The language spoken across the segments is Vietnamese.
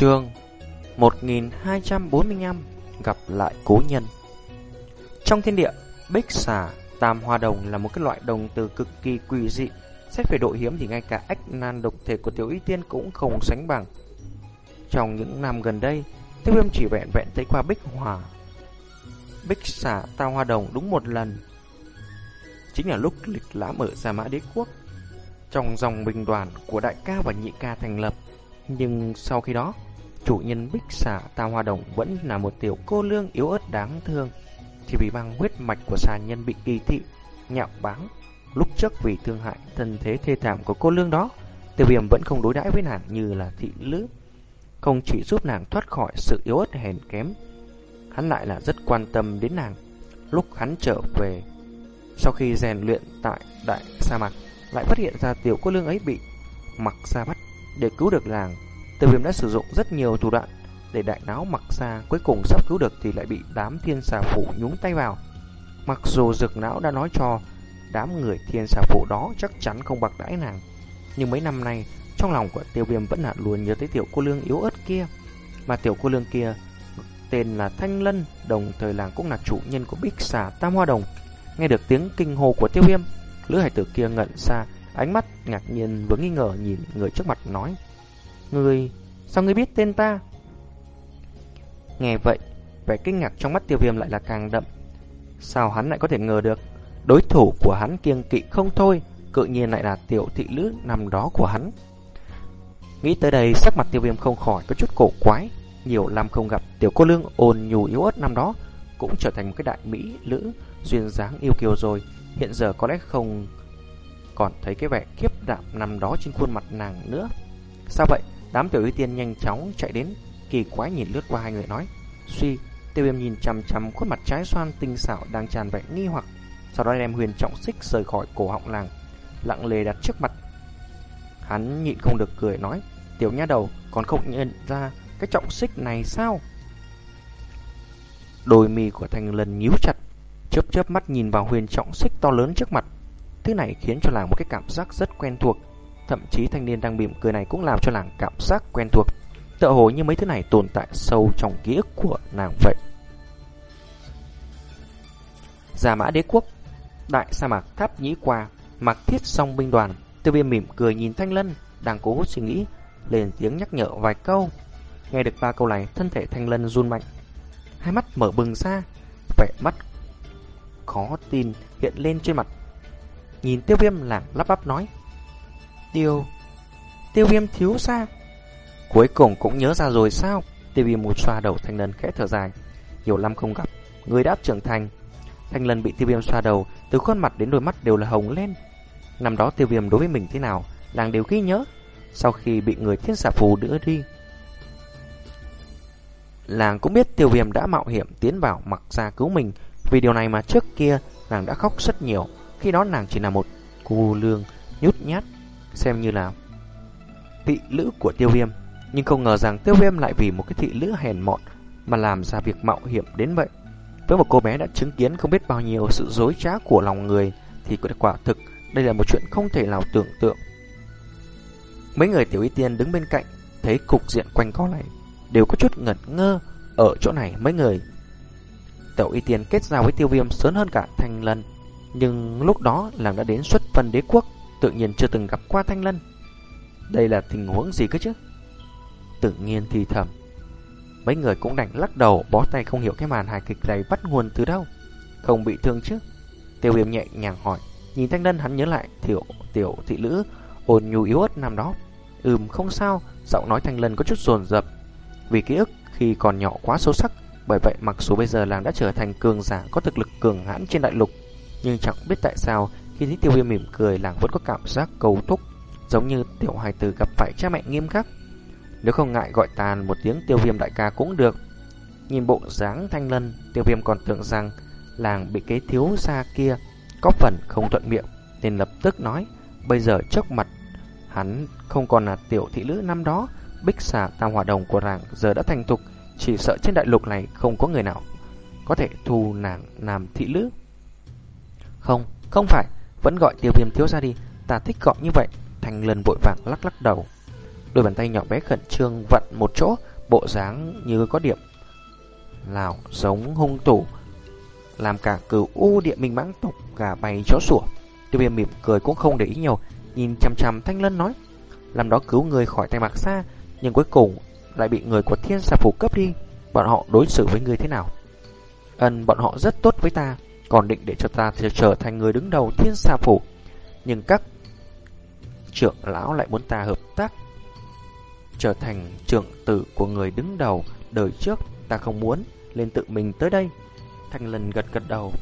Chương 1245 Gặp lại cố nhân Trong thiên địa, bích xà, tam hoa đồng là một cái loại đồng từ cực kỳ quỷ dị. Xét về độ hiếm thì ngay cả ách nan độc thể của tiểu y tiên cũng không sánh bằng. Trong những năm gần đây, tiêu viêm chỉ vẹn vẹn thấy qua bích hòa. Bích xà, tam hoa đồng đúng một lần. Chính là lúc lịch lãm ở Gia Mã Đế Quốc. Trong dòng bình đoàn của đại ca và nhị ca thành lập nhưng sau khi đó, chủ nhân bích xà Tam Hoa Đồng vẫn là một tiểu cô lương yếu ớt đáng thương. Chỉ vì mang huyết mạch của xà nhân bị kỳ thị, nhạo báng. Lúc trước vì thương hại thân thế thê thảm của cô lương đó, tiêu viêm vẫn không đối đãi với nàng như là thị lữ. Không chỉ giúp nàng thoát khỏi sự yếu ớt hèn kém, hắn lại là rất quan tâm đến nàng. Lúc hắn trở về, sau khi rèn luyện tại đại sa mạc, lại phát hiện ra tiểu cô lương ấy bị mặc ra bắt để cứu được nàng. Tiêu viêm đã sử dụng rất nhiều thủ đoạn để đại náo mặc xa, cuối cùng sắp cứu được thì lại bị đám thiên xà phụ nhúng tay vào. Mặc dù dược não đã nói cho đám người thiên xà phụ đó chắc chắn không bạc đãi nàng, nhưng mấy năm nay trong lòng của tiêu viêm vẫn là luôn nhớ tới tiểu cô lương yếu ớt kia. Mà tiểu cô lương kia tên là Thanh Lân, đồng thời làng cũng là chủ nhân của bích xà Tam Hoa Đồng. Nghe được tiếng kinh hồ của tiêu viêm, lữ hải tử kia ngẩn xa, Ánh mắt ngạc nhiên và nghi ngờ nhìn người trước mặt nói Người, sao ngươi biết tên ta? Nghe vậy, vẻ kinh ngạc trong mắt tiêu viêm lại là càng đậm Sao hắn lại có thể ngờ được Đối thủ của hắn kiêng kỵ không thôi Cự nhiên lại là tiểu thị lữ nằm đó của hắn Nghĩ tới đây sắc mặt tiêu viêm không khỏi có chút cổ quái Nhiều năm không gặp tiểu cô lương ồn nhù yếu ớt năm đó Cũng trở thành một cái đại mỹ lữ Duyên dáng yêu kiều rồi Hiện giờ có lẽ không còn thấy cái vẻ kiếp đạm nằm đó trên khuôn mặt nàng nữa. Sao vậy? Đám tiểu y tiên nhanh chóng chạy đến, kỳ quái nhìn lướt qua hai người nói. Suy, tiêu viêm nhìn chằm chằm khuôn mặt trái xoan tinh xảo đang tràn vẻ nghi hoặc. Sau đó đem huyền trọng xích rời khỏi cổ họng làng, lặng lề đặt trước mặt. Hắn nhịn không được cười nói, tiểu nha đầu còn không nhận ra cái trọng xích này sao? Đôi mì của thành lần nhíu chặt, chớp chớp mắt nhìn vào huyền trọng xích to lớn trước mặt. Thứ này khiến cho làng một cái cảm giác rất quen thuộc. Thậm chí thanh niên đang mỉm cười này cũng làm cho nàng cảm giác quen thuộc. Tựa hồ như mấy thứ này tồn tại sâu trong ký ức của nàng vậy. già mã đế quốc, đại sa mạc tháp nhĩ qua, mặc thiết song binh đoàn, tiêu viêm mỉm cười nhìn thanh lân, đang cố hút suy nghĩ, lên tiếng nhắc nhở vài câu. Nghe được ba câu này, thân thể thanh lân run mạnh. Hai mắt mở bừng ra, vẻ mắt khó tin hiện lên trên mặt Nhìn tiêu viêm lảng lắp bắp nói Tiêu Tiêu viêm thiếu xa Cuối cùng cũng nhớ ra rồi sao? Tiêu viêm một xoa đầu thanh lân khẽ thở dài. Nhiều năm không gặp Người đã trưởng thành. Thanh lân bị tiêu viêm xoa đầu Từ khuôn mặt đến đôi mắt đều là hồng lên. Năm đó tiêu viêm đối với mình thế nào Làng đều ghi nhớ Sau khi bị người thiên xà phù đưa đi. Làng cũng biết tiêu viêm đã mạo hiểm tiến vào mặc ra cứu mình Vì điều này mà trước kia làng đã khóc rất nhiều. Khi đó nàng chỉ là một cô lương nhút nhát, xem như là thị lữ của tiêu viêm. Nhưng không ngờ rằng tiêu viêm lại vì một cái thị lữ hèn mọn mà làm ra việc mạo hiểm đến vậy. Với một cô bé đã chứng kiến không biết bao nhiêu sự dối trá của lòng người, thì quả thực đây là một chuyện không thể nào tưởng tượng. Mấy người tiểu y tiên đứng bên cạnh, thấy cục diện quanh co này, đều có chút ngẩn ngơ ở chỗ này mấy người. Tiểu y tiên kết giao với tiêu viêm sớm hơn cả thanh lần, nhưng lúc đó làm đã đến xuất phân đế quốc Tự nhiên chưa từng gặp qua Thanh Lân. Đây là tình huống gì cơ chứ? Tự nhiên thì thầm. Mấy người cũng đành lắc đầu Bó tay không hiểu cái màn hài kịch này bắt nguồn từ đâu. Không bị thương chứ? Tiêu viêm nhẹ nhàng hỏi. Nhìn Thanh Lân hắn nhớ lại tiểu, tiểu thị lữ ồn nhu yếu ớt năm đó. Ừm không sao. Giọng nói Thanh Lân có chút rồn rập Vì ký ức khi còn nhỏ quá sâu sắc Bởi vậy mặc dù bây giờ làng đã trở thành cường giả Có thực lực cường hãn trên đại lục nhưng chẳng biết tại sao khi thấy tiêu viêm mỉm cười Làng vẫn có cảm giác cầu thúc Giống như tiểu hài tử gặp phải cha mẹ nghiêm khắc. Nếu không ngại gọi tàn một tiếng tiêu viêm đại ca cũng được. Nhìn bộ dáng thanh lân Tiêu viêm còn tưởng rằng Làng bị cái thiếu xa kia Có phần không thuận miệng Nên lập tức nói Bây giờ trước mặt Hắn không còn là tiểu thị nữ năm đó Bích xà tam hỏa đồng của làng giờ đã thành thục Chỉ sợ trên đại lục này không có người nào Có thể thu nàng làm thị nữ. không, không phải, vẫn gọi tiêu viêm thiếu ra đi, ta thích gọi như vậy. Thành lần vội vàng lắc lắc đầu. Đôi bàn tay nhỏ bé khẩn trương vặn một chỗ, bộ dáng như có điểm Lào giống hung thủ, làm cả cửu u địa minh mãng tộc gà bay chó sủa. Tiêu viêm mỉm cười cũng không để ý nhiều, nhìn chằm chằm Thanh Lân nói, làm đó cứu người khỏi tay mạc xa, nhưng cuối cùng lại bị người của thiên xà phủ cấp đi. Bọn họ đối xử với người thế nào? Ân bọn họ rất tốt với ta, còn định để cho ta trở thành người đứng đầu thiên xà phủ. Nhưng các trưởng lão lại muốn ta hợp tác, trở thành trưởng tử của người đứng đầu đời trước. Ta không muốn lên tự mình tới đây. Thanh lần gật gật đầu.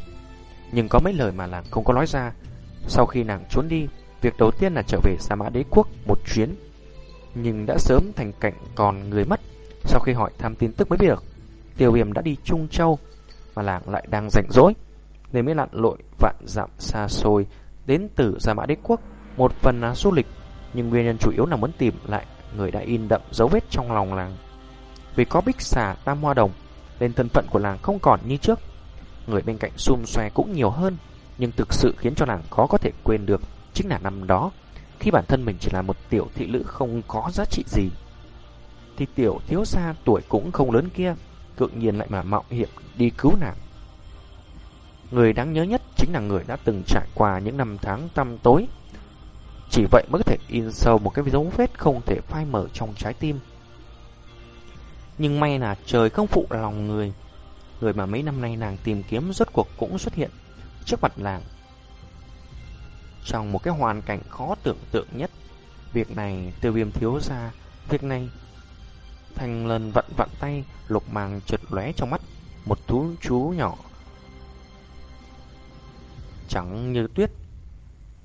Nhưng có mấy lời mà nàng không có nói ra. Sau khi nàng trốn đi, việc đầu tiên là trở về sa mã đế quốc một chuyến. Nhưng đã sớm thành cảnh còn người mất. Sau khi hỏi thăm tin tức mới biết được, tiêu viêm đã đi trung châu, mà làng lại đang rảnh rỗi nên mới lặn lội vạn dặm xa xôi đến từ Gia Mã Đế Quốc, một phần là du lịch, nhưng nguyên nhân chủ yếu là muốn tìm lại người đã in đậm dấu vết trong lòng làng. Vì có bích xà tam hoa đồng, nên thân phận của làng không còn như trước. Người bên cạnh xung xoe cũng nhiều hơn, nhưng thực sự khiến cho làng khó có thể quên được chính là năm đó, khi bản thân mình chỉ là một tiểu thị nữ không có giá trị gì. Thì tiểu thiếu gia tuổi cũng không lớn kia, tự nhiên lại mà mạo hiểm đi cứu nàng. Người đáng nhớ nhất chính là người đã từng trải qua những năm tháng tăm tối. Chỉ vậy mới có thể in sâu một cái dấu vết không thể phai mở trong trái tim. Nhưng may là trời không phụ lòng người. Người mà mấy năm nay nàng tìm kiếm rốt cuộc cũng xuất hiện trước mặt làng. Trong một cái hoàn cảnh khó tưởng tượng nhất, việc này tiêu viêm thiếu ra, việc này thành lần vặn vặn tay, lục màng trượt lóe trong mắt, một thú chú nhỏ trắng như tuyết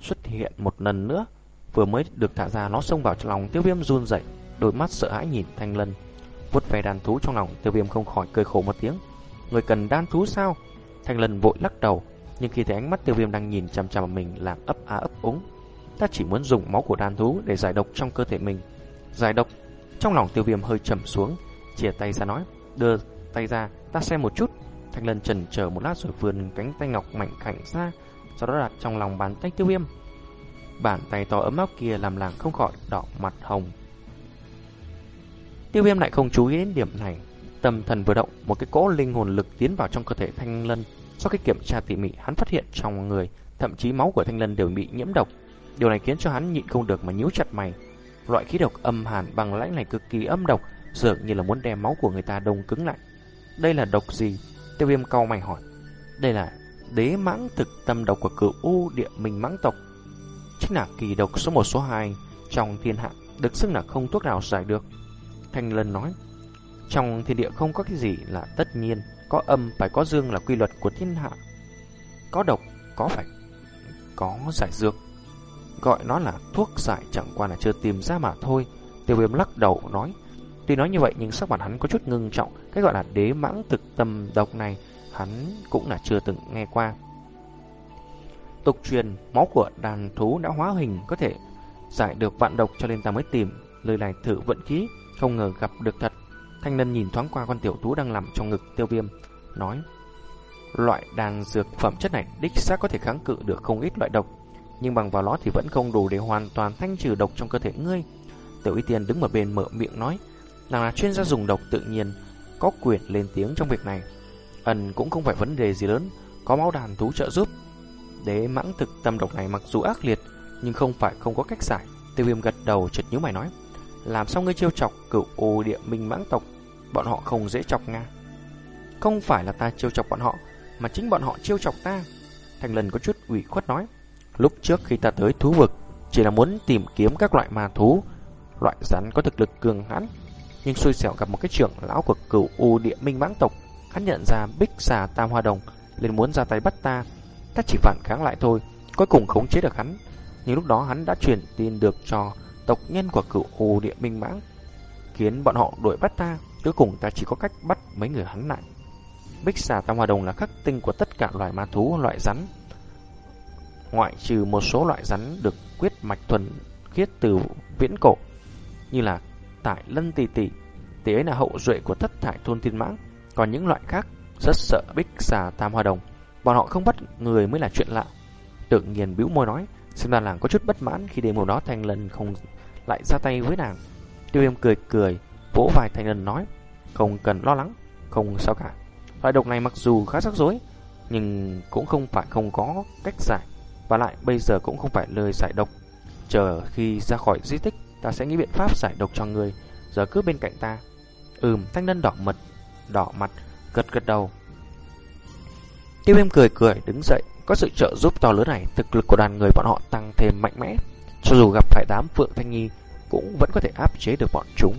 xuất hiện một lần nữa. Vừa mới được thả ra nó xông vào trong lòng tiêu viêm run rẩy đôi mắt sợ hãi nhìn thanh lân. Vuốt về đàn thú trong lòng tiêu viêm không khỏi cười khổ một tiếng. Người cần đan thú sao? Thanh lân vội lắc đầu, nhưng khi thấy ánh mắt tiêu viêm đang nhìn chằm chằm mình làm ấp á ấp úng. Ta chỉ muốn dùng máu của đan thú để giải độc trong cơ thể mình. Giải độc, trong lòng tiêu viêm hơi trầm xuống, chìa tay ra nói, đưa tay ra, ta xem một chút. Thanh lân chần chờ một lát rồi vươn cánh tay ngọc mảnh khảnh ra, sau đó đặt trong lòng bàn tay tiêu viêm. Bàn tay to ấm áp kia làm làng không khỏi đỏ mặt hồng. Tiêu viêm lại không chú ý đến điểm này. Tâm thần vừa động, một cái cỗ linh hồn lực tiến vào trong cơ thể Thanh Lân. Sau khi kiểm tra tỉ mỉ, hắn phát hiện trong người, thậm chí máu của Thanh Lân đều bị nhiễm độc. Điều này khiến cho hắn nhịn không được mà nhíu chặt mày. Loại khí độc âm hàn bằng lãnh này cực kỳ âm độc, dường như là muốn đem máu của người ta đông cứng lại. Đây là độc gì? Tiêu viêm cau mày hỏi. Đây là đế mãng thực tâm độc của cửu u địa minh mãng tộc. Chính là kỳ độc số 1 số 2 trong thiên hạ, được xưng là không thuốc nào giải được. Thanh Lân nói, trong thiên địa không có cái gì là tất nhiên, có âm phải có dương là quy luật của thiên hạ. Có độc, có phải, có giải dược. Gọi nó là thuốc giải chẳng qua là chưa tìm ra mà thôi. Tiêu viêm lắc đầu nói, tuy nói như vậy nhưng sắc mặt hắn có chút ngưng trọng, cái gọi là đế mãng thực tâm độc này hắn cũng là chưa từng nghe qua. Tục truyền, máu của đàn thú đã hóa hình có thể giải được vạn độc cho nên ta mới tìm lời này thử vận khí, không ngờ gặp được thật. Thanh Lân nhìn thoáng qua con tiểu thú đang nằm trong ngực tiêu viêm, nói Loại đàn dược phẩm chất này đích xác có thể kháng cự được không ít loại độc, nhưng bằng vào nó thì vẫn không đủ để hoàn toàn thanh trừ độc trong cơ thể ngươi. Tiểu Y Tiên đứng một bên mở miệng nói, nàng là chuyên gia dùng độc tự nhiên, có quyền lên tiếng trong việc này. Ẩn cũng không phải vấn đề gì lớn, có máu đàn thú trợ giúp. Đế mãng thực tâm độc này mặc dù ác liệt, nhưng không phải không có cách giải. Tiêu viêm gật đầu chợt nhíu mày nói, làm sao ngươi chiêu chọc cửu ô địa minh mãng tộc, bọn họ không dễ chọc nga. Không phải là ta chiêu chọc bọn họ, mà chính bọn họ chiêu chọc ta. Thành lần có chút ủy khuất nói, lúc trước khi ta tới thú vực, chỉ là muốn tìm kiếm các loại ma thú, loại rắn có thực lực cường hãn, nhưng xui xẻo gặp một cái trưởng lão của cửu u địa minh mãng tộc Hắn nhận ra bích xà tam hoa đồng liền muốn ra tay bắt ta. Ta chỉ phản kháng lại thôi, cuối cùng khống chế được hắn. Nhưng lúc đó hắn đã truyền tin được cho tộc nhân của cựu hồ địa minh mãng, khiến bọn họ đuổi bắt ta. Cuối cùng ta chỉ có cách bắt mấy người hắn lại. Bích xà tam hoa đồng là khắc tinh của tất cả loài ma thú, loại rắn. Ngoại trừ một số loại rắn được quyết mạch thuần khiết từ viễn cổ, như là tại lân tỷ tỷ, tỷ ấy là hậu duệ của thất thải thôn thiên mãng. Còn những loại khác rất sợ bích xà tam hoa đồng, bọn họ không bắt người mới là chuyện lạ. Tự nhiên bĩu môi nói, xem ra làng có chút bất mãn khi đêm hôm đó Thanh Lân không lại ra tay với nàng. Tiêu viêm cười cười, vỗ vai Thanh Lân nói, không cần lo lắng, không sao cả. Loại độc này mặc dù khá rắc rối, nhưng cũng không phải không có cách giải. Và lại bây giờ cũng không phải lời giải độc. Chờ khi ra khỏi di tích, ta sẽ nghĩ biện pháp giải độc cho người. Giờ cứ bên cạnh ta. Ừm, Thanh Lân đỏ mật, đỏ mặt, gật gật đầu. Tiêu viêm cười cười đứng dậy, có sự trợ giúp to lớn này, thực lực của đoàn người bọn họ tăng thêm mạnh mẽ. Cho dù gặp phải đám Phượng Thanh Nhi, cũng vẫn có thể áp chế được bọn chúng.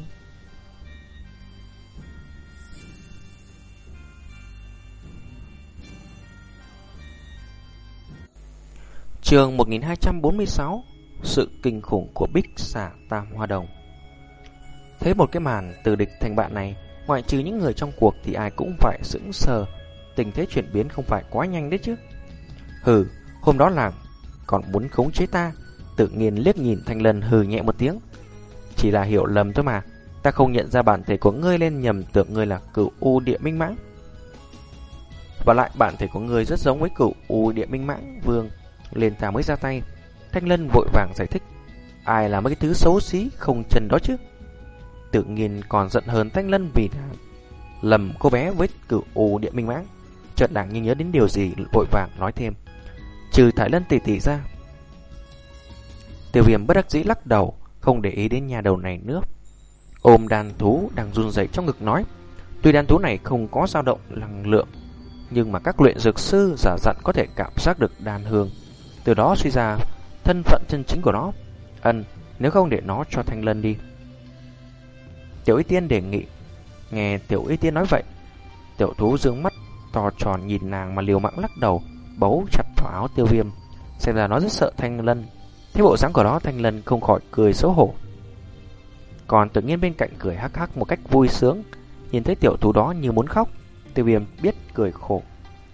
Trường 1246 Sự kinh khủng của Bích xả Tam Hoa Đồng Thấy một cái màn từ địch thành bạn này Ngoại trừ những người trong cuộc thì ai cũng phải sững sờ Tình thế chuyển biến không phải quá nhanh đấy chứ Hừ, hôm đó làm còn muốn khống chế ta Tự nhiên liếc nhìn Thanh Lân hừ nhẹ một tiếng Chỉ là hiểu lầm thôi mà Ta không nhận ra bản thể của ngươi lên nhầm tưởng ngươi là cửu U địa minh mãng Và lại bản thể của ngươi rất giống với cửu U địa minh mãng vương lên ta mới ra tay. Thanh Lân vội vàng giải thích. Ai là mấy cái thứ xấu xí không chân đó chứ? Tự nhiên còn giận hơn Thanh Lân vì lầm cô bé với cửu ù địa minh mãng. Chợt nàng như nhớ đến điều gì vội vàng nói thêm. Trừ Thái Lân tỉ tỉ ra. Tiêu viêm bất đắc dĩ lắc đầu, không để ý đến nhà đầu này nữa. Ôm đàn thú đang run rẩy trong ngực nói. Tuy đàn thú này không có dao động năng lượng, nhưng mà các luyện dược sư giả dặn có thể cảm giác được đàn hương từ đó suy ra thân phận chân chính của nó. Ân, nếu không để nó cho Thanh Lân đi. Tiểu Y Tiên đề nghị. Nghe Tiểu Y Tiên nói vậy, Tiểu Thú dương mắt to tròn nhìn nàng mà liều mạng lắc đầu, bấu chặt vào áo Tiêu Viêm, xem ra nó rất sợ Thanh Lân. Thế bộ dáng của nó Thanh Lân không khỏi cười xấu hổ. Còn tự nhiên bên cạnh cười hắc hắc một cách vui sướng, nhìn thấy tiểu thú đó như muốn khóc. Tiêu Viêm biết cười khổ,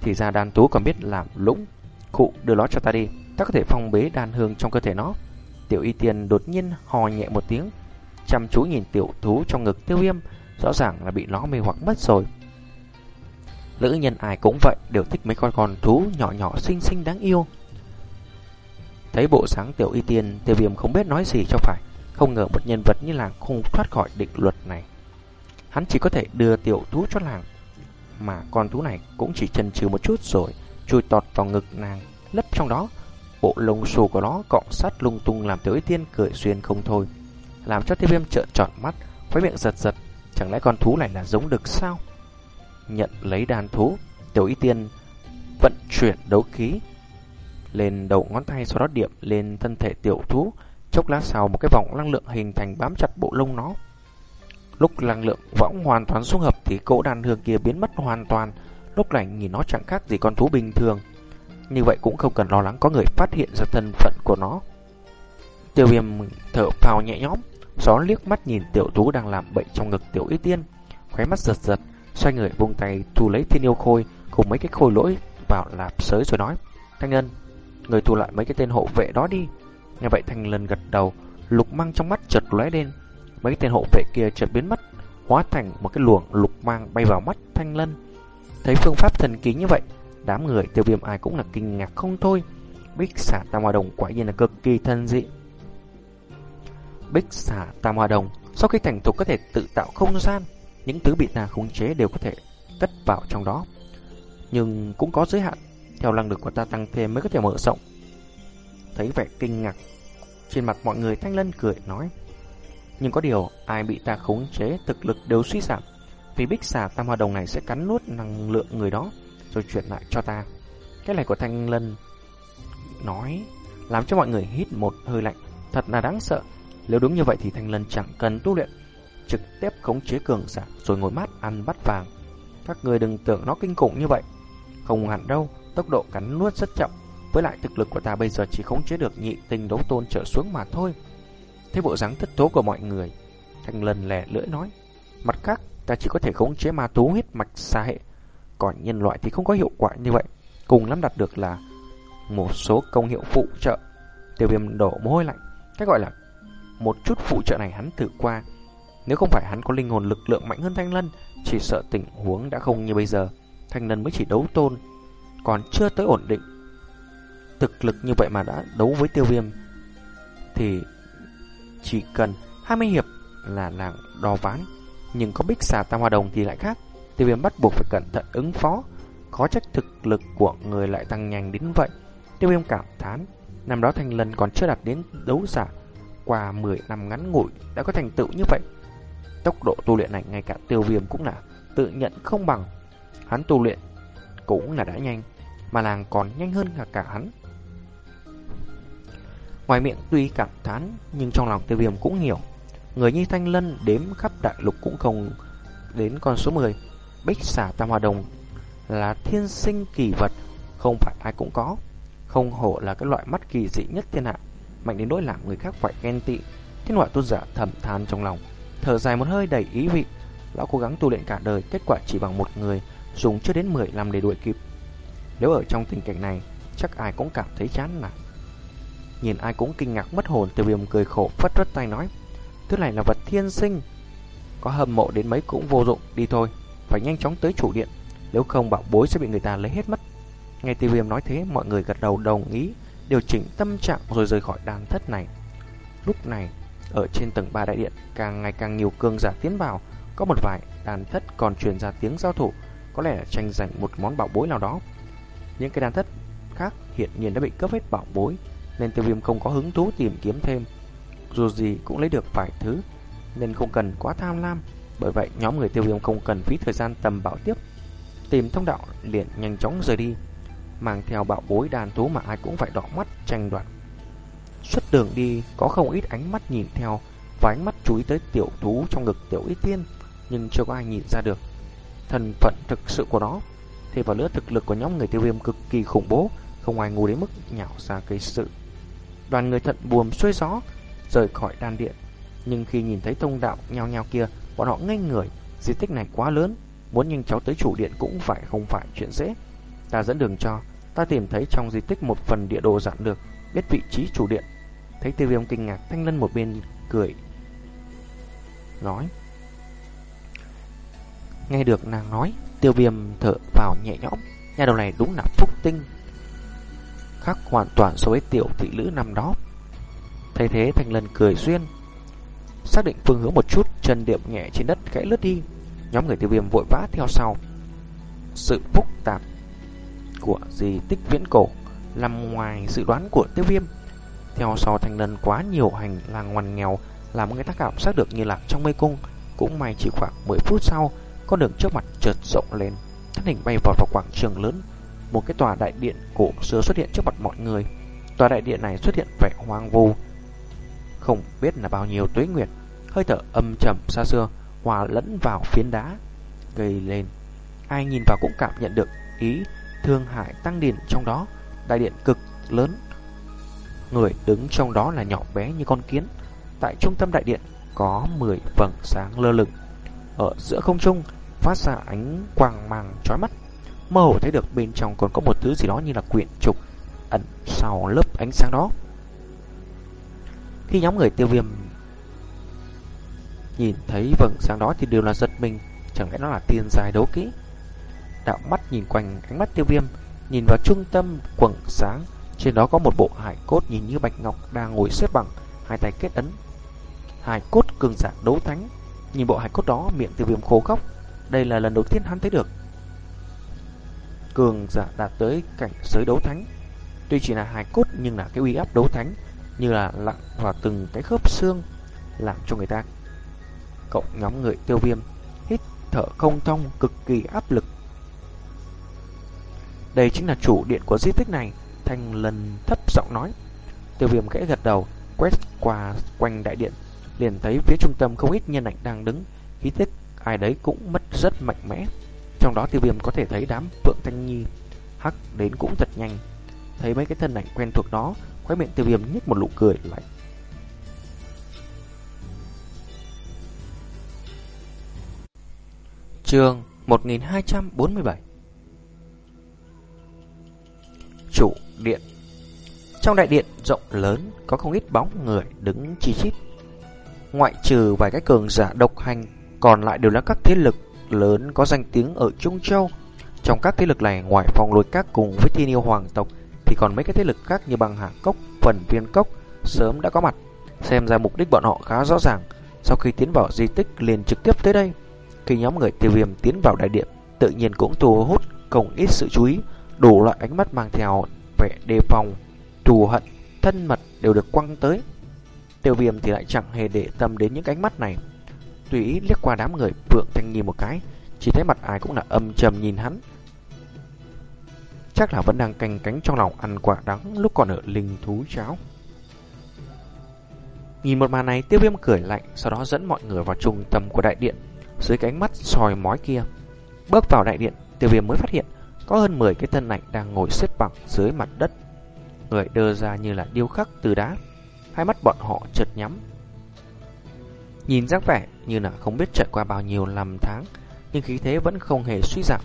thì ra đàn tú còn biết làm lũng. Cụ đưa nó cho ta đi ta có thể phong bế đàn hương trong cơ thể nó. Tiểu y tiên đột nhiên hò nhẹ một tiếng, chăm chú nhìn tiểu thú trong ngực tiêu viêm, rõ ràng là bị nó mê hoặc mất rồi. Lữ nhân ai cũng vậy, đều thích mấy con con thú nhỏ nhỏ xinh xinh đáng yêu. Thấy bộ sáng tiểu y tiên, tiêu viêm không biết nói gì cho phải, không ngờ một nhân vật như làng không thoát khỏi định luật này. Hắn chỉ có thể đưa tiểu thú cho làng, mà con thú này cũng chỉ chần chừ một chút rồi, chui tọt vào ngực nàng, lấp trong đó, Bộ lông xù của nó cọ sát lung tung làm tiểu y tiên cười xuyên không thôi. Làm cho tiêu viêm trợn tròn mắt, khóe miệng giật giật. Chẳng lẽ con thú này là giống được sao? Nhận lấy đàn thú, tiểu y tiên vận chuyển đấu khí lên đầu ngón tay sau đó điểm lên thân thể tiểu thú. Chốc lát sau một cái vòng năng lượng hình thành bám chặt bộ lông nó. Lúc năng lượng võng hoàn toàn xung hợp thì cỗ đàn hương kia biến mất hoàn toàn. Lúc này nhìn nó chẳng khác gì con thú bình thường. Như vậy cũng không cần lo lắng có người phát hiện ra thân phận của nó. Tiêu viêm thở phào nhẹ nhõm, gió liếc mắt nhìn tiểu tú đang làm bậy trong ngực tiểu y tiên. Khóe mắt giật giật, xoay người vung tay thu lấy thiên yêu khôi cùng mấy cái khôi lỗi vào lạp sới rồi nói. Thanh Ngân, người thu lại mấy cái tên hộ vệ đó đi. Nghe vậy Thanh Lân gật đầu, lục mang trong mắt chợt lóe lên. Mấy cái tên hộ vệ kia chợt biến mất, hóa thành một cái luồng lục mang bay vào mắt Thanh Lân. Thấy phương pháp thần kỳ như vậy, Đám người tiêu viêm ai cũng là kinh ngạc không thôi. Bích xả tam hoa đồng quả nhiên là cực kỳ thân dị. Bích xả tam hoa đồng sau khi thành thục có thể tự tạo không gian, những thứ bị ta khống chế đều có thể cất vào trong đó. Nhưng cũng có giới hạn, theo năng lực của ta tăng thêm mới có thể mở rộng. Thấy vẻ kinh ngạc trên mặt mọi người thanh lân cười nói. Nhưng có điều, ai bị ta khống chế thực lực đều suy giảm, vì bích xà tam hoa đồng này sẽ cắn nuốt năng lượng người đó rồi chuyển lại cho ta. Cái này của Thanh Lân nói làm cho mọi người hít một hơi lạnh, thật là đáng sợ. Nếu đúng như vậy thì Thanh Lân chẳng cần tu luyện, trực tiếp khống chế cường giả rồi ngồi mát ăn bắt vàng. Các người đừng tưởng nó kinh khủng như vậy, không hẳn đâu, tốc độ cắn nuốt rất chậm. Với lại thực lực của ta bây giờ chỉ khống chế được nhị tinh đấu tôn trở xuống mà thôi. Thế bộ dáng thất thố của mọi người, Thanh Lân lẻ lưỡi nói. Mặt khác, ta chỉ có thể khống chế ma tú huyết mạch xa hệ còn nhân loại thì không có hiệu quả như vậy Cùng lắm đạt được là Một số công hiệu phụ trợ Tiêu viêm đổ mồ hôi lạnh Cái gọi là một chút phụ trợ này hắn thử qua Nếu không phải hắn có linh hồn lực lượng mạnh hơn Thanh Lân, Chỉ sợ tình huống đã không như bây giờ Thanh Lân mới chỉ đấu tôn, Còn chưa tới ổn định Thực lực như vậy mà đã đấu với tiêu viêm, Thì Chỉ cần 20 hiệp là làng đo ván Nhưng có bích xà tam hoa đồng thì lại khác. Tiêu viêm bắt buộc phải cẩn thận ứng phó. Khó trách thực lực của người lại tăng nhanh đến vậy. Tiêu viêm cảm thán. Năm đó Thanh Lân còn chưa đạt đến đấu giả. Qua 10 năm ngắn ngủi đã có thành tựu như vậy. Tốc độ tu luyện này ngay cả tiêu viêm cũng là tự nhận không bằng. Hắn tu luyện cũng là đã nhanh, mà làng còn nhanh hơn cả cả hắn. Ngoài miệng tuy cảm thán, nhưng trong lòng tiêu viêm cũng hiểu. Người như Thanh Lân đếm khắp đại lục cũng không đến con số 10. Bích xả tam hoa đồng là thiên sinh kỳ vật, không phải ai cũng có. Không hổ là cái loại mắt kỳ dị nhất thiên hạ, mạnh đến nỗi làm người khác phải ghen tị. Thiên ngoại tôn giả thầm than trong lòng, thở dài một hơi đầy ý vị. Lão cố gắng tu luyện cả đời, kết quả chỉ bằng một người, dùng chưa đến 10 năm để đuổi kịp. Nếu ở trong tình cảnh này, chắc ai cũng cảm thấy chán nản. Nhìn ai cũng kinh ngạc mất hồn, tiêu viêm cười khổ phất phất tay nói. Thứ này là vật thiên sinh. Có hâm mộ đến mấy cũng vô dụng, đi thôi. Phải nhanh chóng tới chủ điện, nếu không bảo bối sẽ bị người ta lấy hết mất. Nghe tiêu viêm nói thế, mọi người gật đầu đồng ý, điều chỉnh tâm trạng rồi rời khỏi đàn thất này. Lúc này, ở trên tầng 3 đại điện, càng ngày càng nhiều cường giả tiến vào, có một vài đàn thất còn truyền ra tiếng giao thủ, có lẽ là tranh giành một món bảo bối nào đó. Những cái đàn thất khác hiện nhiên đã bị cướp hết bảo bối, nên tiêu viêm không có hứng thú tìm kiếm thêm. Dù gì cũng lấy được vài thứ, nên không cần quá tham lam. Bởi vậy, nhóm người tiêu viêm không cần phí thời gian tầm bảo tiếp. Tìm thông đạo liền nhanh chóng rời đi, mang theo bạo bối đàn thú mà ai cũng phải đỏ mắt tranh đoạt. Xuất đường đi, có không ít ánh mắt nhìn theo, và ánh mắt chú ý tới tiểu thú trong ngực tiểu y tiên, nhưng chưa có ai nhìn ra được thân phận thực sự của nó. Thêm vào nữa thực lực của nhóm người tiêu viêm cực kỳ khủng bố, không ai ngu đến mức nhảo ra cây sự. Đoàn người thận buồm xuôi gió, rời khỏi đan điện. Nhưng khi nhìn thấy thông đạo nhao nhao kia, bọn họ ngây người, di tích này quá lớn, muốn nhanh cháu tới chủ điện cũng phải không phải chuyện dễ. Ta dẫn đường cho, ta tìm thấy trong di tích một phần địa đồ dặn được, biết vị trí chủ điện. Thấy tiêu viêm kinh ngạc, thanh lân một bên cười, nói. Nghe được nàng nói, tiêu viêm thở vào nhẹ nhõm, nhà đầu này đúng là phúc tinh. Khác hoàn toàn so với tiểu thị lữ năm đó. Thay thế Thanh Lân cười duyên, xác định phương hướng một chút, chân điệp nhẹ trên đất khẽ lướt đi. Nhóm người tiêu viêm vội vã theo sau. Sự phúc tạp của di tích viễn cổ nằm ngoài dự đoán của tiêu viêm. Theo sau Thanh Lân quá nhiều hành lang ngoằn nghèo, làm người ta cảm giác được như lạc trong mê cung. Cũng may chỉ khoảng 10 phút sau, con đường trước mặt chợt rộng lên, thân hình bay vọt vào quảng trường lớn. Một cái tòa đại điện cổ xưa xuất hiện trước mặt mọi người. Tòa đại điện này xuất hiện vẻ hoang vu, không biết là bao nhiêu tuế nguyệt, hơi thở âm trầm xa xưa hòa lẫn vào phiến đá gây lên. Ai nhìn vào cũng cảm nhận được ý thương hải tăng điển trong đó, đại điện cực lớn. Người đứng trong đó là nhỏ bé như con kiến. Tại trung tâm đại điện có 10 vầng sáng lơ lửng. Ở giữa không trung phát ra ánh quang mang chói mắt. Mơ hồ thấy được bên trong còn có một thứ gì đó như là quyển trục ẩn sau lớp ánh sáng đó. Khi nhóm người tiêu viêm nhìn thấy vầng sáng đó thì đều là giật mình, chẳng lẽ nó là tiên dài đấu kỹ. Đạo mắt nhìn quanh ánh mắt tiêu viêm, nhìn vào trung tâm quầng sáng, trên đó có một bộ hải cốt nhìn như bạch ngọc đang ngồi xếp bằng, hai tay kết ấn. Hải cốt cường giả đấu thánh, nhìn bộ hải cốt đó miệng tiêu viêm khô khóc, đây là lần đầu tiên hắn thấy được. Cường giả đạt tới cảnh giới đấu thánh, tuy chỉ là hải cốt nhưng là cái uy áp đấu thánh, như là lặng vào từng cái khớp xương, làm cho người ta cộng nhóm người tiêu viêm hít thở không thông cực kỳ áp lực. Đây chính là chủ điện của di tích này, Thanh lần thấp giọng nói. Tiêu viêm khẽ gật đầu, quét qua quanh đại điện, liền thấy phía trung tâm không ít nhân ảnh đang đứng, khí tức ai đấy cũng mất rất mạnh mẽ. Trong đó tiêu viêm có thể thấy đám Phượng Thanh Nhi hắc đến cũng thật nhanh. Thấy mấy cái thân ảnh quen thuộc đó, khóe miệng tiêu viêm nhếch một nụ cười lạnh. Chương 1247 điện Trong đại điện rộng lớn có không ít bóng người đứng chi chít. Ngoại trừ vài cái cường giả độc hành, còn lại đều là các thế lực lớn có danh tiếng ở Trung Châu. Trong các thế lực này, ngoài phòng lôi các cùng với thiên yêu hoàng tộc, thì còn mấy cái thế lực khác như bằng hạ cốc, phần viên cốc sớm đã có mặt. Xem ra mục đích bọn họ khá rõ ràng, sau khi tiến vào di tích liền trực tiếp tới đây. Khi nhóm người tiêu viêm tiến vào đại điện, tự nhiên cũng thu hút không ít sự chú ý, đủ loại ánh mắt mang theo vẻ đề phòng, thù hận, thân mật đều được quăng tới. Tiêu viêm thì lại chẳng hề để tâm đến những ánh mắt này. Tùy ý liếc qua đám người phượng thanh nhìn một cái, chỉ thấy mặt ai cũng là âm trầm nhìn hắn. Chắc là vẫn đang canh cánh trong lòng ăn quả đắng lúc còn ở linh thú cháo. Nhìn một màn này, tiêu viêm cười lạnh, sau đó dẫn mọi người vào trung tâm của đại điện, dưới cái ánh mắt soi mói kia. Bước vào đại điện, tiêu viêm mới phát hiện có hơn 10 cái thân ảnh đang ngồi xếp bằng dưới mặt đất. Người đưa ra như là điêu khắc từ đá, hai mắt bọn họ chợt nhắm. Nhìn dáng vẻ như là không biết trải qua bao nhiêu năm tháng, nhưng khí thế vẫn không hề suy giảm.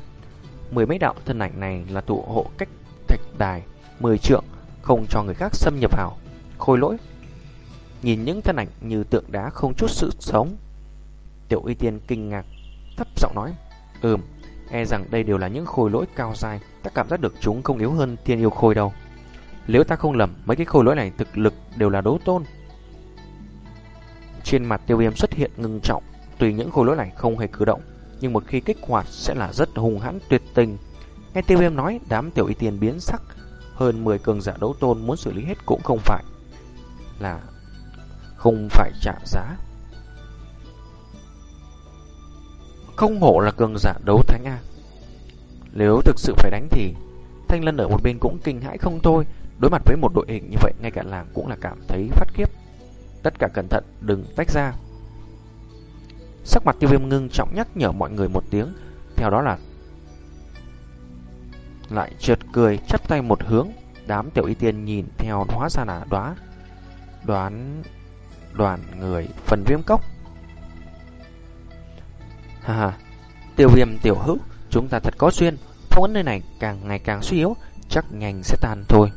Mười mấy đạo thân ảnh này là tụ hộ cách thạch đài, mười trượng, không cho người khác xâm nhập vào. Khôi lỗi Nhìn những thân ảnh như tượng đá không chút sự sống Tiểu y tiên kinh ngạc Thấp giọng nói Ừm, e rằng đây đều là những khôi lỗi cao dài Ta cảm giác được chúng không yếu hơn thiên yêu khôi đâu. Nếu ta không lầm, Mấy cái khôi lỗi này thực lực đều là đấu tôn. Trên mặt tiêu viêm xuất hiện ngưng trọng Tùy những khôi lỗi này không hề cử động, Nhưng một khi kích hoạt sẽ là rất hùng hãn tuyệt tình. Nghe tiêu viêm nói, Đám tiểu y tiên biến sắc, Hơn 10 cường giả đấu tôn muốn xử lý hết cũng không phải Là, không phải trả giá. Không hổ là cường giả đấu thánh A. Nếu thực sự phải đánh thì Thanh Lân ở một bên cũng kinh hãi không thôi. Đối mặt với một đội hình như vậy, ngay cả làng cũng là cảm thấy phát khiếp. Tất cả cẩn thận, đừng tách ra. Sắc mặt tiêu viêm ngưng trọng nhắc nhở mọi người một tiếng. Theo đó là lại trượt cười chắp tay một hướng. Đám tiểu y tiên nhìn theo hóa ra là đoá. Đoán đoàn người phần viêm cốc. Ha ha, tiêu viêm tiểu hữu, chúng ta thật có duyên, phong ấn nơi này càng ngày càng suy yếu, chắc nhanh sẽ tan thôi.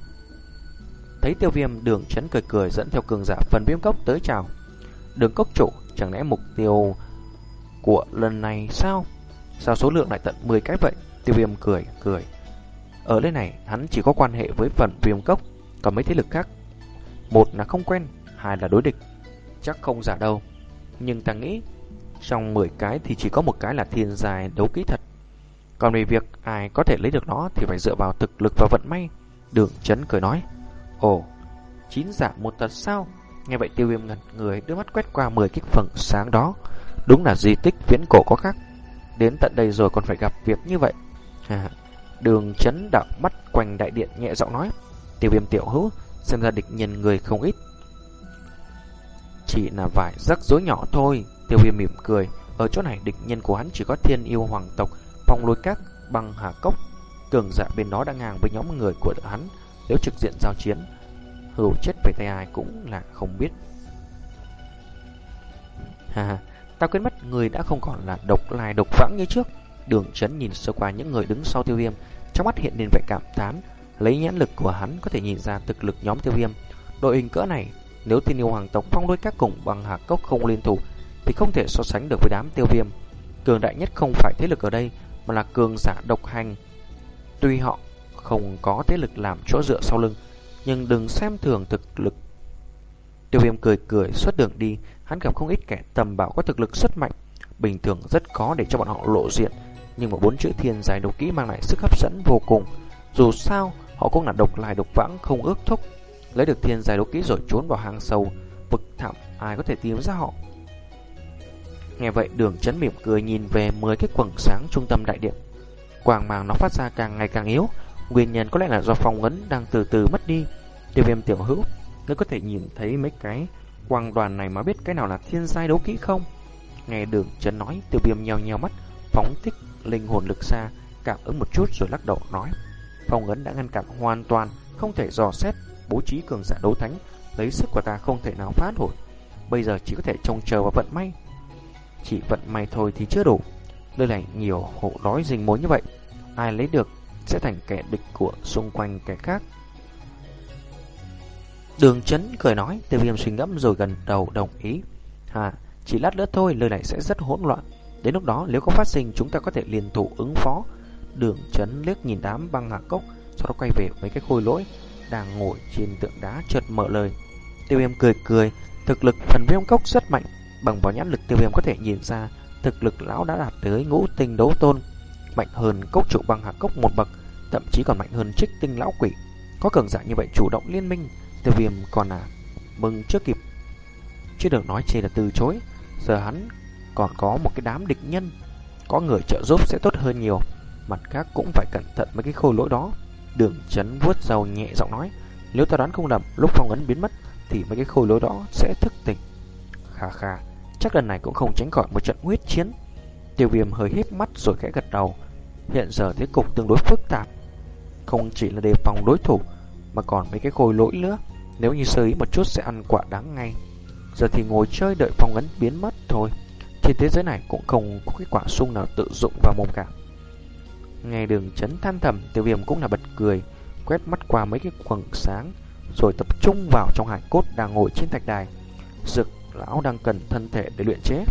Thấy tiêu viêm đường chấn cười cười dẫn theo cường giả phần viêm cốc tới chào. Đường cốc chủ, chẳng lẽ mục tiêu của lần này sao? Sao số lượng lại tận 10 cái vậy? Tiêu viêm cười, cười. Ở nơi này, hắn chỉ có quan hệ với phần viêm cốc, còn mấy thế lực khác. Một là không quen, hai là đối địch chắc không giả đâu. Nhưng ta nghĩ, trong 10 cái thì chỉ có một cái là thiên dài đấu kỹ thật. Còn về việc ai có thể lấy được nó thì phải dựa vào thực lực và vận may. Đường chấn cười nói. Ồ, chín giả một tật sao? Nghe vậy tiêu viêm ngẩn người đưa mắt quét qua 10 kích phần sáng đó. Đúng là di tích viễn cổ có khác. Đến tận đây rồi còn phải gặp việc như vậy. À, đường chấn đạo mắt quanh đại điện nhẹ giọng nói. Tiêu viêm tiểu hữu, xem ra địch nhân người không ít chỉ là vài rắc rối nhỏ thôi. Tiêu viêm mỉm cười. Ở chỗ này, địch nhân của hắn chỉ có thiên yêu hoàng tộc, Phong lôi các, băng hà cốc. Cường giả bên đó đang ngang với nhóm người của hắn. Nếu trực diện giao chiến Hữu chết về tay ai cũng là không biết. Ha Ta quên mất, người đã không còn là độc lai độc vãng như trước. Đường chấn nhìn sơ qua những người đứng sau tiêu viêm, Trong mắt hiện lên vẻ cảm thán. Lấy nhãn lực của hắn có thể nhìn ra thực lực nhóm tiêu viêm. Đội hình cỡ này nếu thiên yêu hoàng tộc phong đối các cùng bằng hạc cốc không liên thủ, Thì không thể so sánh được với đám tiêu viêm. Cường đại nhất không phải thế lực ở đây, Mà là cường giả độc hành. Tuy họ không có thế lực làm chỗ dựa sau lưng, Nhưng đừng xem thường thực lực. Tiêu viêm cười cười xuất đường đi, Hắn gặp không ít kẻ tầm bảo có thực lực rất mạnh, Bình thường rất khó để cho bọn họ lộ diện. Nhưng mà bốn chữ thiên giải độc kỹ mang lại sức hấp dẫn vô cùng. Dù sao, họ cũng là độc lại độc vãng không ước thúc. Lấy được thiên giai đấu kỹ rồi trốn vào hang sâu, Vực thẳm, ai có thể tìm ra họ? Nghe vậy, đường chấn mỉm cười nhìn về 10 cái quầng sáng trung tâm đại điện. Quang màng nó phát ra càng ngày càng yếu, Nguyên nhân có lẽ là do phong ấn đang từ từ mất đi. Tiêu viêm tiểu hữu, Ngươi có thể nhìn thấy mấy cái quang đoàn này mà biết cái nào là thiên giai đấu kỹ không? Nghe đường chấn nói, Tiêu viêm nheo nheo mắt, Phóng thích linh hồn lực xa Cảm ứng một chút rồi lắc đầu nói. Phong ấn đã ngăn cản hoàn toàn, Không thể dò xét bố trí cường giả đấu thánh, lấy sức của ta không thể nào phá nổi. Bây giờ chỉ có thể trông chờ vào vận may. Chỉ vận may thôi thì chưa đủ. Nơi này nhiều hộ đói rình mối như vậy, ai lấy được sẽ thành kẻ địch của xung quanh kẻ khác. Đường chấn cười nói, tiêu viêm suy ngẫm rồi gần đầu đồng ý. hà chỉ lát nữa thôi, nơi này sẽ rất hỗn loạn. Đến lúc đó, nếu có phát sinh, chúng ta có thể liên thủ ứng phó. Đường chấn liếc nhìn đám băng hạ cốc, sau đó quay về mấy cái khôi lỗi, đang ngồi trên tượng đá chợt mở lời. Tiêu viêm cười cười, thực lực phần viêm cốc rất mạnh, Bằng vào nhãn lực tiêu viêm có thể nhìn ra thực lực lão đã đạt tới ngũ tinh đấu tôn, mạnh hơn cốc trụ băng hạ cốc một bậc, thậm chí còn mạnh hơn trích tinh lão quỷ. Có cường giả như vậy chủ động liên minh, tiêu viêm còn à mừng chưa kịp. Chứ đừng nói chê là từ chối, giờ hắn còn có một cái đám địch nhân, có người trợ giúp sẽ tốt hơn nhiều. Mặt khác cũng phải cẩn thận với cái khôi lỗi đó. Đường chấn vuốt dầu nhẹ giọng nói, nếu ta đoán không lầm, lúc phong ấn biến mất thì mấy cái khôi lối đó sẽ thức tỉnh. Khà khà, chắc lần này cũng không tránh khỏi một trận huyết chiến. Tiêu viêm hơi híp mắt rồi khẽ gật đầu. Hiện giờ thế cục tương đối phức tạp. Không chỉ là đề phòng đối thủ, mà còn mấy cái khôi lỗi nữa. Nếu như sơ ý một chút sẽ ăn quả đắng ngay. Giờ thì ngồi chơi đợi phong ấn biến mất thôi. Trên thế giới này cũng không có kết quả sung nào tự dụng vào mồm cả. Nghe đường chấn than thầm, tiêu viêm cũng là bật cười, quét mắt qua mấy cái quầng sáng, rồi tập trung vào trong hải cốt đang ngồi trên thạch đài. Dực lão đang cần thân thể để luyện chế.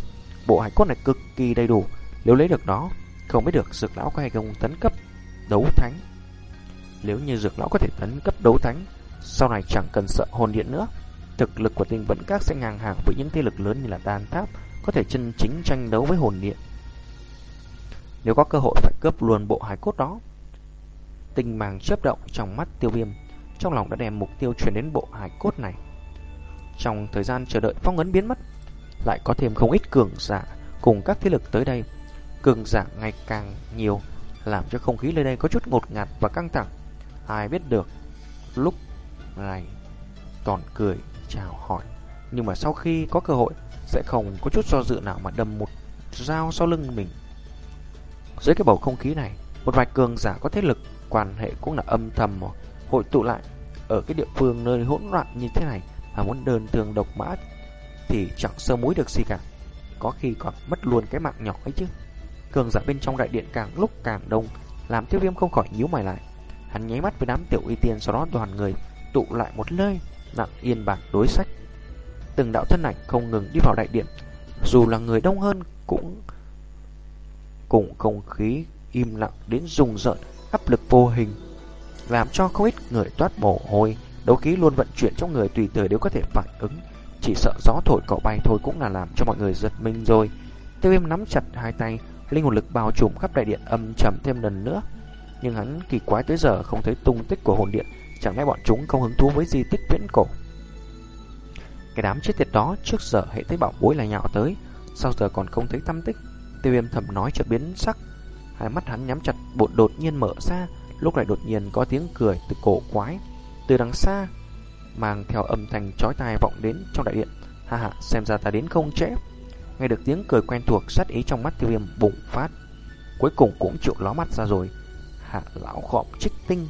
Bộ hải cốt này cực kỳ đầy đủ, nếu lấy được nó, không biết được dược lão có hay không tấn cấp đấu thánh. Nếu như dược lão có thể tấn cấp đấu thánh, sau này chẳng cần sợ hồn điện nữa. Thực lực của tinh vận các sẽ ngang hàng với những thế lực lớn như là đan tháp, có thể chân chính tranh đấu với hồn điện. Nếu có cơ hội phải cướp luôn bộ hài cốt đó. tình màng chớp động trong mắt tiêu viêm, trong lòng đã đem mục tiêu chuyển đến bộ hài cốt này. Trong thời gian chờ đợi phong ấn biến mất, lại có thêm không ít cường giả cùng các thế lực tới đây. Cường giả ngày càng nhiều, làm cho không khí nơi đây có chút ngột ngạt và căng thẳng. Ai biết được, lúc này còn cười chào hỏi. Nhưng mà sau khi có cơ hội, sẽ không có chút do dự nào mà đâm một dao sau lưng mình. Dưới cái bầu không khí này, một vài cường giả có thế lực, quan hệ cũng là âm thầm hội tụ lại ở cái địa phương nơi hỗn loạn như thế này mà muốn đơn thương độc mã thì chẳng sơ mũi được gì cả. Có khi còn mất luôn cái mạng nhỏ ấy chứ. Cường giả bên trong đại điện càng lúc càng đông, làm tiêu viêm không khỏi nhíu mày lại. Hắn nháy mắt với đám tiểu y tiên sau đó đoàn người tụ lại một nơi, nặng yên bạc đối sách. Từng đạo thân ảnh không ngừng đi vào đại điện, dù là người đông hơn cũng cùng không khí im lặng đến rùng rợn, áp lực vô hình, làm cho không ít người toát mồ hôi, đấu khí luôn vận chuyển trong người tùy thời đều có thể phản ứng, chỉ sợ gió thổi cỏ bay thôi cũng là làm cho mọi người giật mình rồi. Tiêu Viêm nắm chặt hai tay, linh hồn lực bao trùm khắp đại điện âm trầm thêm lần nữa. Nhưng hắn kỳ quái tới giờ không thấy tung tích của hồn điện, chẳng lẽ bọn chúng không hứng thú với di tích viễn cổ. Cái đám chết tiệt đó trước giờ hệ thấy bảo bối là nhạo tới, sau giờ còn không thấy tâm tích. Tiêu viêm thầm nói chợt biến sắc, hai mắt hắn nhắm chặt bột đột nhiên mở ra, lúc này đột nhiên có tiếng cười từ cổ quái, từ đằng xa, mang theo âm thanh chói tai vọng đến trong đại điện. Ha ha, xem ra ta đến không trễ. Nghe được tiếng cười quen thuộc sát ý trong mắt tiêu viêm bùng phát. Cuối cùng cũng chịu ló mắt ra rồi. Hạ lão khọm trích tinh